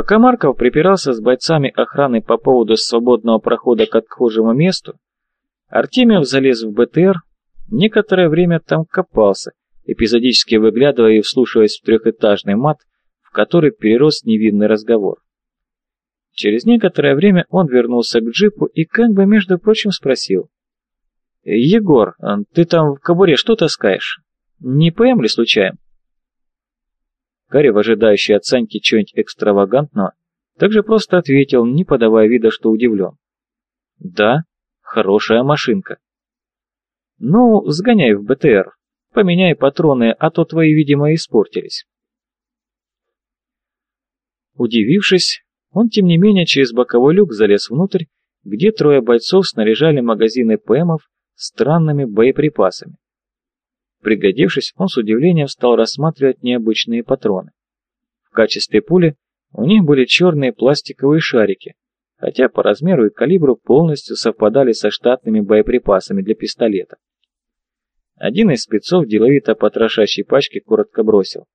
Пока Марков припирался с бойцами охраны по поводу свободного прохода к отхожему месту, Артемьев залез в БТР, некоторое время там копался, эпизодически выглядывая и вслушиваясь в трехэтажный мат, в который перерос невинный разговор. Через некоторое время он вернулся к джипу и как бы, между прочим, спросил. «Егор, ты там в кобуре что таскаешь? Не ПМ ли случаем?» Карри, ожидающий от Саньки чего-нибудь экстравагантного, также просто ответил, не подавая вида, что удивлен. «Да, хорошая машинка». «Ну, сгоняй в БТР, поменяй патроны, а то твои, видимо, испортились». Удивившись, он, тем не менее, через боковой люк залез внутрь, где трое бойцов снаряжали магазины ПМов странными боеприпасами. Пригодившись, он с удивлением стал рассматривать необычные патроны. В качестве пули у них были черные пластиковые шарики, хотя по размеру и калибру полностью совпадали со штатными боеприпасами для пистолета. Один из спецов, деловито потрошащей пачки, коротко бросил.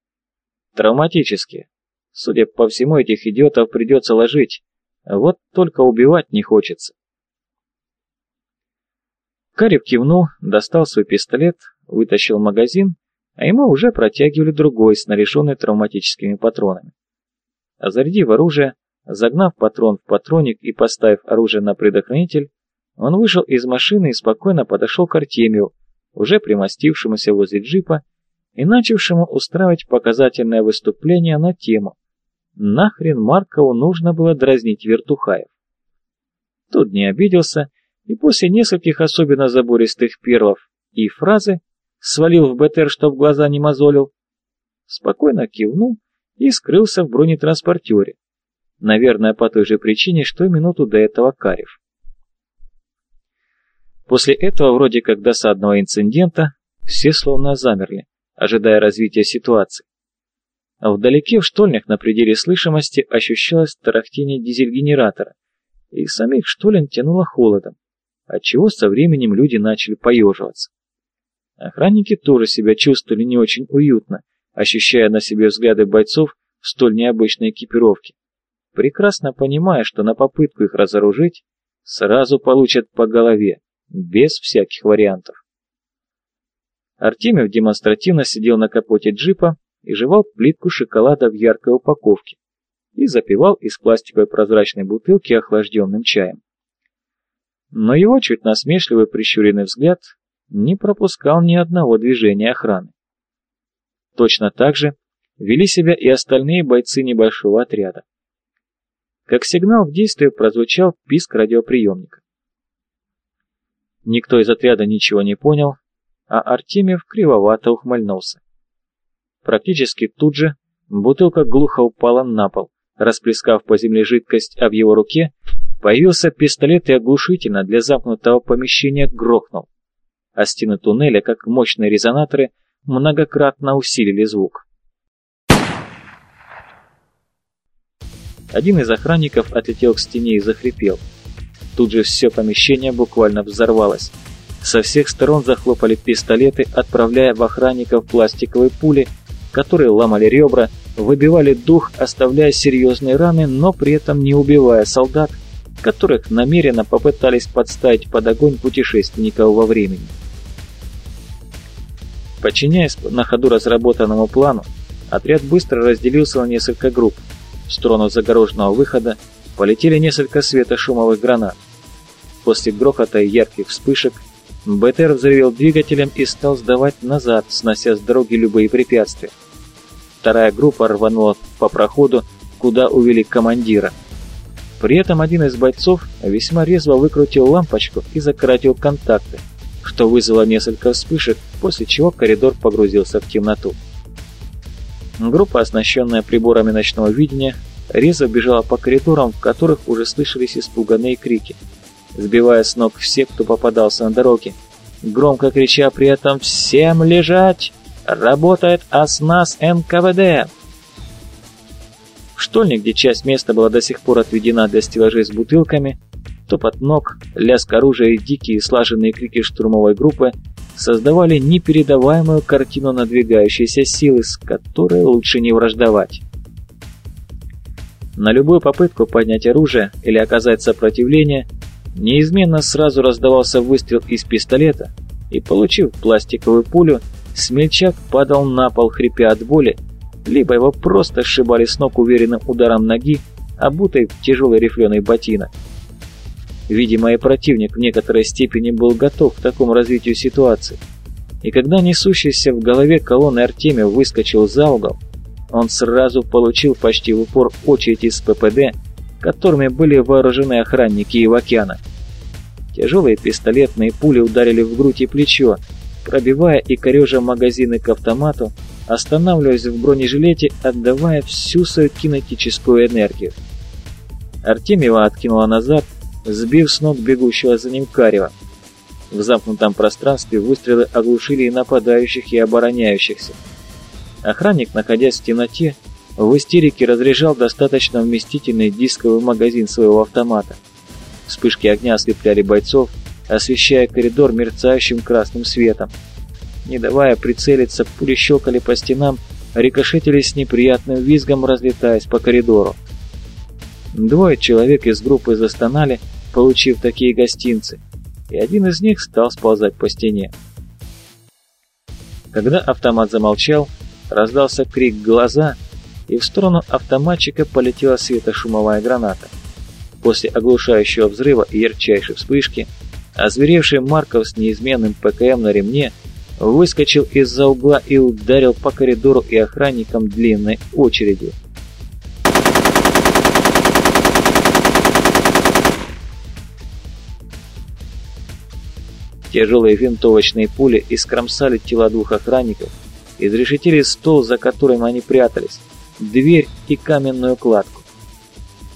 Травматические. Судя по всему, этих идиотов придется ложить. Вот только убивать не хочется. Карев кивнул, достал свой пистолет, вытащил магазин, а ему уже протягивали другой, снаряженный травматическими патронами. Зарядив оружие, загнав патрон в патроник и поставив оружие на предохранитель, он вышел из машины и спокойно подошел к Артемию, уже примостившемуся возле джипа и начавшему устраивать показательное выступление на тему Нахрен Маркову нужно было дразнить вертухаев? Тот не обиделся, и после нескольких особенно забористых перлов и фразы свалил в БТР, чтоб глаза не мозолил, спокойно кивнул и скрылся в бронетранспортере, наверное, по той же причине, что и минуту до этого Карев. После этого, вроде как досадного инцидента, все словно замерли, ожидая развития ситуации. А вдалеке в штольнях на пределе слышимости ощущалось тарахтение дизель-генератора, и самих штолен тянуло холодом, отчего со временем люди начали поеживаться. Охранники тоже себя чувствовали не очень уютно, ощущая на себе взгляды бойцов в столь необычной экипировке, прекрасно понимая, что на попытку их разоружить сразу получат по голове, без всяких вариантов. Артемьев демонстративно сидел на капоте джипа и жевал плитку шоколада в яркой упаковке и запивал из пластиковой прозрачной бутылки охлажденным чаем. Но его чуть насмешливый прищуренный взгляд не пропускал ни одного движения охраны. Точно так же вели себя и остальные бойцы небольшого отряда. Как сигнал в действии прозвучал писк радиоприемника. Никто из отряда ничего не понял, а Артемьев кривовато ухмыльнулся. Практически тут же бутылка глухо упала на пол, расплескав по земле жидкость, а в его руке появился пистолет и оглушительно для замкнутого помещения грохнул. А стены туннеля, как мощные резонаторы, многократно усилили звук. Один из охранников отлетел к стене и захрипел. Тут же все помещение буквально взорвалось. Со всех сторон захлопали пистолеты, отправляя в охранников пластиковые пули, которые ломали ребра, выбивали дух, оставляя серьезные раны, но при этом не убивая солдат, которых намеренно попытались подставить под огонь путешественников во времени. Подчиняясь на ходу разработанному плану, отряд быстро разделился на несколько групп. В сторону загороженного выхода полетели несколько светошумовых гранат. После грохота и ярких вспышек БТР взревел двигателем и стал сдавать назад, снося с дороги любые препятствия вторая группа рванула по проходу, куда увели командира. При этом один из бойцов весьма резво выкрутил лампочку и закоротил контакты, что вызвало несколько вспышек, после чего коридор погрузился в темноту. Группа, оснащенная приборами ночного видения, резво бежала по коридорам, в которых уже слышались испуганные крики, сбивая с ног всех, кто попадался на дороге, громко крича при этом «Всем лежать!» Работает ОСНАС НКВД. В штольне, где часть места была до сих пор отведена для стеллажей с бутылками, топот ног, лязг оружия и дикие слаженные крики штурмовой группы создавали непередаваемую картину надвигающейся силы, с которой лучше не враждовать. На любую попытку поднять оружие или оказать сопротивление, неизменно сразу раздавался выстрел из пистолета, и, получив пластиковую пулю, смельчак падал на пол, хрипя от боли, либо его просто сшибали с ног уверенным ударом ноги, обутой в тяжелый рифленый ботинок. Видимо, и противник в некоторой степени был готов к такому развитию ситуации. И когда несущийся в голове колонны Артемий выскочил за угол, он сразу получил почти в упор очередь из ППД, которыми были вооружены охранники Ивакяна. Тяжелые пистолетные пули ударили в грудь и плечо, пробивая и корежа магазины к автомату, останавливаясь в бронежилете, отдавая всю свою кинетическую энергию. Артемьева откинула назад, сбив с ног бегущего за ним Карева. В замкнутом пространстве выстрелы оглушили и нападающих, и обороняющихся. Охранник, находясь в темноте, в истерике разряжал достаточно вместительный дисковый магазин своего автомата. Вспышки огня ослепляли бойцов, освещая коридор мерцающим красным светом. Не давая прицелиться, пули щелкали по стенам, рикошетили с неприятным визгом, разлетаясь по коридору. Двое человек из группы застонали, получив такие гостинцы, и один из них стал сползать по стене. Когда автомат замолчал, Раздался крик «Глаза!» и в сторону автоматчика полетела светошумовая граната. После оглушающего взрыва и ярчайшей вспышки, озверевший Марков с неизменным ПКМ на ремне выскочил из-за угла и ударил по коридору и охранникам длинной очередью. Тяжелые винтовочные пули искромсали тела двух охранников, изрешетили стол, за которым они прятались, дверь и каменную кладку.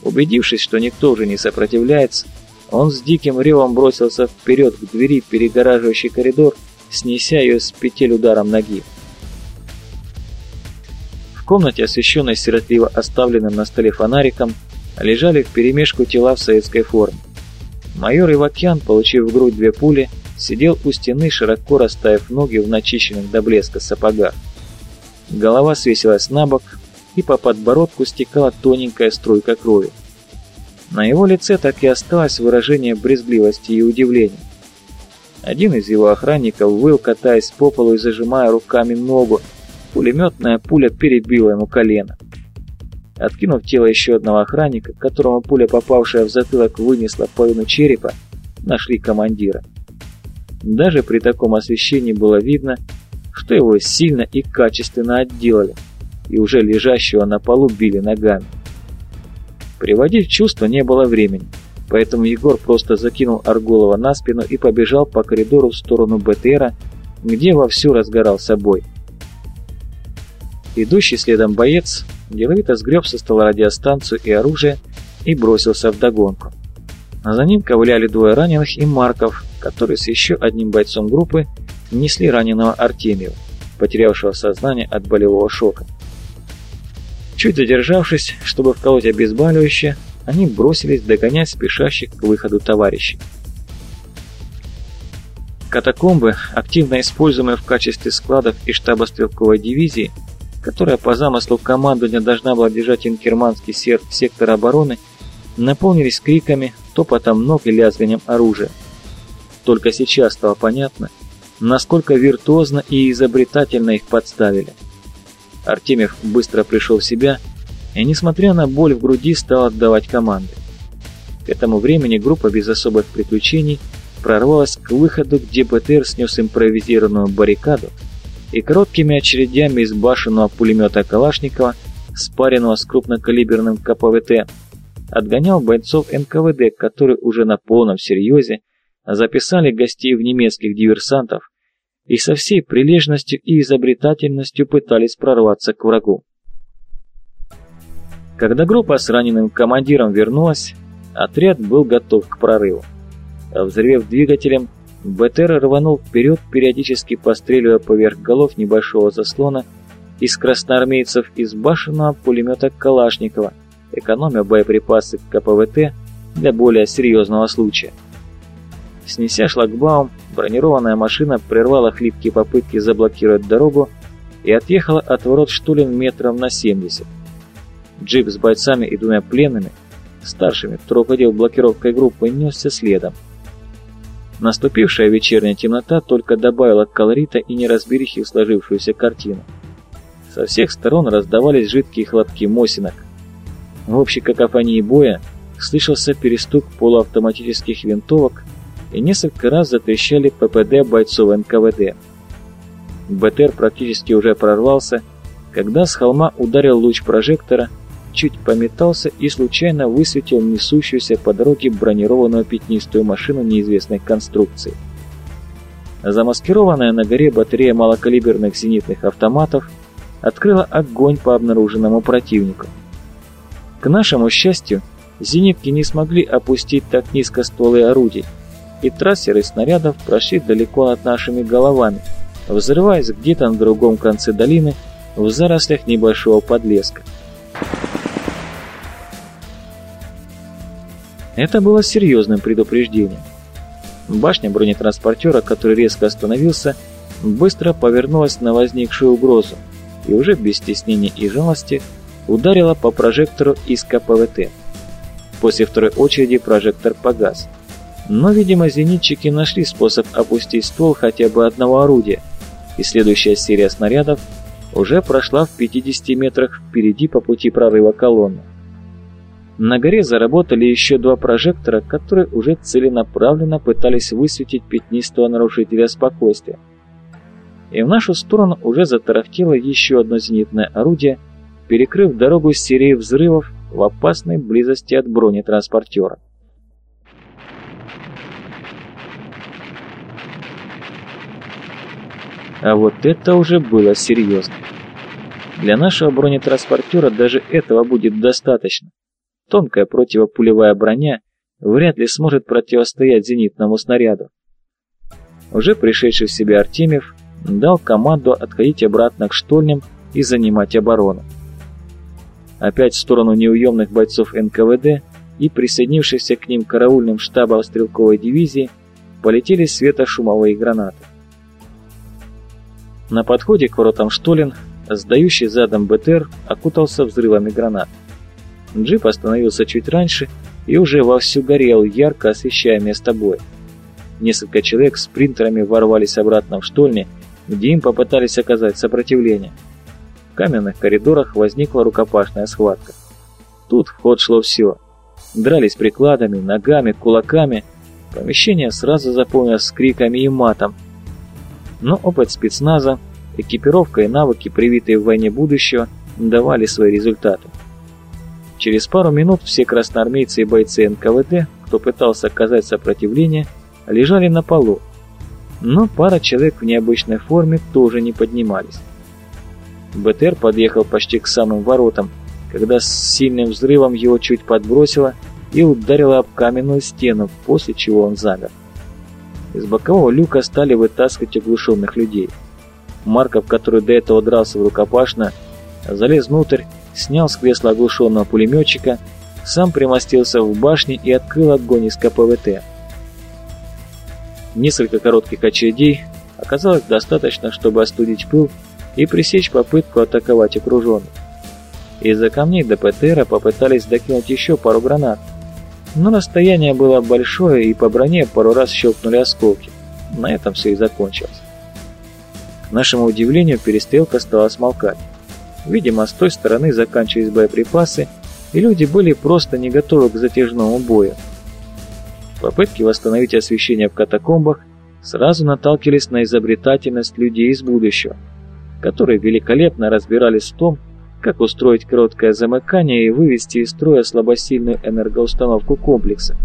Убедившись, что никто уже не сопротивляется, он с диким ревом бросился вперед к двери, перегораживающей коридор, снеся ее с петель ударом ноги. В комнате, освещенной сиротливо оставленным на столе фонариком, лежали вперемешку тела в советской форме. Майор Ивакян, получив в грудь две пули, сидел у стены, широко расставив ноги в начищенных до блеска сапогах. Голова свесилась на бок, и по подбородку стекала тоненькая струйка крови. На его лице так и осталось выражение брезгливости и удивления. Один из его охранников выл, катаясь по полу и зажимая руками ногу. Пулеметная пуля перебила ему колено. Откинув тело еще одного охранника, которому пуля, попавшая в затылок, вынесла половину черепа, нашли командира. Даже при таком освещении было видно, что его сильно и качественно отделали, и уже лежащего на полу били ногами. Приводить в чувство не было времени, поэтому Егор просто закинул Аргулова на спину и побежал по коридору в сторону БТРа, где вовсю разгорался бой. Идущий следом боец деловито сгреб со стола радиостанцию и оружие и бросился в догонку. За ним ковыляли двое раненых и Марков, которые с еще одним бойцом группы несли раненого Артемию, потерявшего сознание от болевого шока. Чуть задержавшись, чтобы вколоть обезболивающее, они бросились догонять спешащих к выходу товарищей. Катакомбы, активно используемые в качестве складов и штаба стрелковой дивизии, которая по замыслу командования должна была держать инкерманский сектор обороны, наполнились криками, топотом ног и лязганием оружия. Только сейчас стало понятно, насколько виртуозно и изобретательно их подставили. Артемьев быстро пришел в себя и, несмотря на боль в груди, стал отдавать команды. К этому времени группа без особых приключений прорвалась к выходу, где БТР снес импровизированную баррикаду и короткими очередями из башенного пулемета Калашникова, спаренного с крупнокалиберным КПВТ, отгонял бойцов НКВД, которые уже на полном серьезе записали гостей в немецких диверсантов и со всей прилежностью и изобретательностью пытались прорваться к врагу. Когда группа с раненым командиром вернулась, отряд был готов к прорыву. Взрывев двигателем, БТР рванул вперед, периодически постреливая поверх голов небольшого заслона из красноармейцев из башенного пулемета Калашникова, экономя боеприпасы к КПВТ для более серьезного случая. Снеся шлагбаум, бронированная машина прервала хлипкие попытки заблокировать дорогу и отъехала от ворот Штулин метров на 70. Джип с бойцами и двумя пленными, старшими, кто руководил блокировкой группы, несся следом. Наступившая вечерняя темнота только добавила колорита и неразберихи в сложившуюся картину. Со всех сторон раздавались жидкие хлопки мосинок. В общей какофонии боя слышался перестук полуавтоматических винтовок и несколько раз затрещали ППД бойцов НКВД. БТР практически уже прорвался, когда с холма ударил луч прожектора, чуть пометался и случайно высветил несущуюся по дороге бронированную пятнистую машину неизвестной конструкции. Замаскированная на горе батарея малокалиберных зенитных автоматов открыла огонь по обнаруженному противнику. К нашему счастью, зенитки не смогли опустить так низко стволы орудий, и трассеры снарядов прошли далеко над нашими головами, взрываясь где-то на другом конце долины в зарослях небольшого подлеска. Это было серьезным предупреждением. Башня бронетранспортера, который резко остановился, быстро повернулась на возникшую угрозу и уже без стеснения и жалости ударила по прожектору из КПВТ. После второй очереди прожектор погас. Но, видимо, зенитчики нашли способ опустить ствол хотя бы одного орудия, и следующая серия снарядов уже прошла в 50 метрах впереди по пути прорыва колонны. На горе заработали еще два прожектора, которые уже целенаправленно пытались высветить пятнистого нарушителя спокойствия. И в нашу сторону уже затарахтело еще одно зенитное орудие, перекрыв дорогу серии взрывов в опасной близости от бронетранспортера. А вот это уже было серьезно. Для нашего бронетранспортера даже этого будет достаточно. Тонкая противопулевая броня вряд ли сможет противостоять зенитному снаряду. Уже пришедший в себя Артемьев дал команду отходить обратно к штольням и занимать оборону. Опять в сторону неуемных бойцов НКВД и присоединившихся к ним караульным штабом стрелковой дивизии полетели светошумовые гранаты. На подходе к воротам Штолин, сдающий задом БТР, окутался взрывами гранат. Джип остановился чуть раньше и уже вовсю горел, ярко освещая место боя. Несколько человек с принтерами ворвались обратно в штольни, где им попытались оказать сопротивление. В каменных коридорах возникла рукопашная схватка. Тут в ход шло все. Дрались прикладами, ногами, кулаками. Помещение сразу заполнилось криками и матом – но опыт спецназа, экипировка и навыки, привитые в войне будущего, давали свои результаты. Через пару минут все красноармейцы и бойцы НКВД, кто пытался оказать сопротивление, лежали на полу, но пара человек в необычной форме тоже не поднимались. БТР подъехал почти к самым воротам, когда с сильным взрывом его чуть подбросило и ударило об каменную стену, после чего он замер. Из бокового люка стали вытаскивать оглушенных людей. Марков, который до этого дрался в рукопашно, залез внутрь, снял с кресла оглушенного пулеметчика, сам примостился в башне и открыл огонь из КПВТ. Несколько коротких очередей оказалось достаточно, чтобы остудить пыл и пресечь попытку атаковать окруженных. Из-за камней до ПТРа попытались докинуть еще пару гранат, но расстояние было большое, и по броне пару раз щелкнули осколки. На этом все и закончилось. К нашему удивлению, перестрелка стала смолкать. Видимо, с той стороны заканчивались боеприпасы, и люди были просто не готовы к затяжному бою. Попытки восстановить освещение в катакомбах сразу наталкивались на изобретательность людей из будущего, которые великолепно разбирались в том, как устроить короткое замыкание и вывести из строя слабосильную энергоустановку комплекса.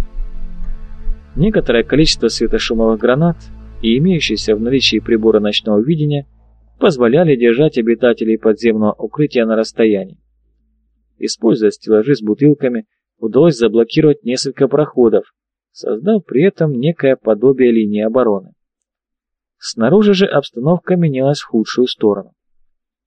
Некоторое количество светошумовых гранат и имеющиеся в наличии приборы ночного видения позволяли держать обитателей подземного укрытия на расстоянии. Используя стеллажи с бутылками, удалось заблокировать несколько проходов, создав при этом некое подобие линии обороны. Снаружи же обстановка менялась в худшую сторону.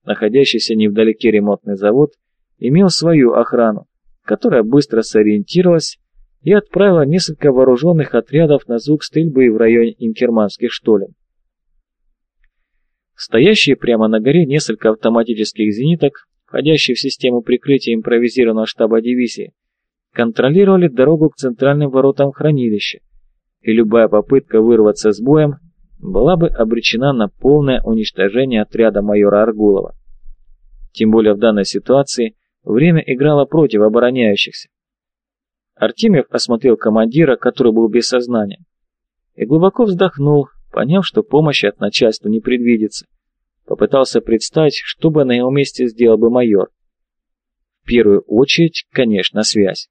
Находящийся невдалеке ремонтный завод имел свою охрану, которая быстро сориентировалась и отправила несколько вооруженных отрядов на звук стрельбы в районе инкерманских штолен. Стоящие прямо на горе несколько автоматических зениток входящие в систему прикрытия импровизированного штаба дивизии, контролировали дорогу к центральным воротам хранилища, и любая попытка вырваться с боем была бы обречена на полное уничтожение отряда майора Аргулова. Тем более в данной ситуации время играло против обороняющихся. Артемьев осмотрел командира, который был без сознания, и глубоко вздохнул, поняв, что помощи от начальства не предвидится. Попытался представить, что бы на его месте сделал бы майор. В первую очередь, конечно, связь.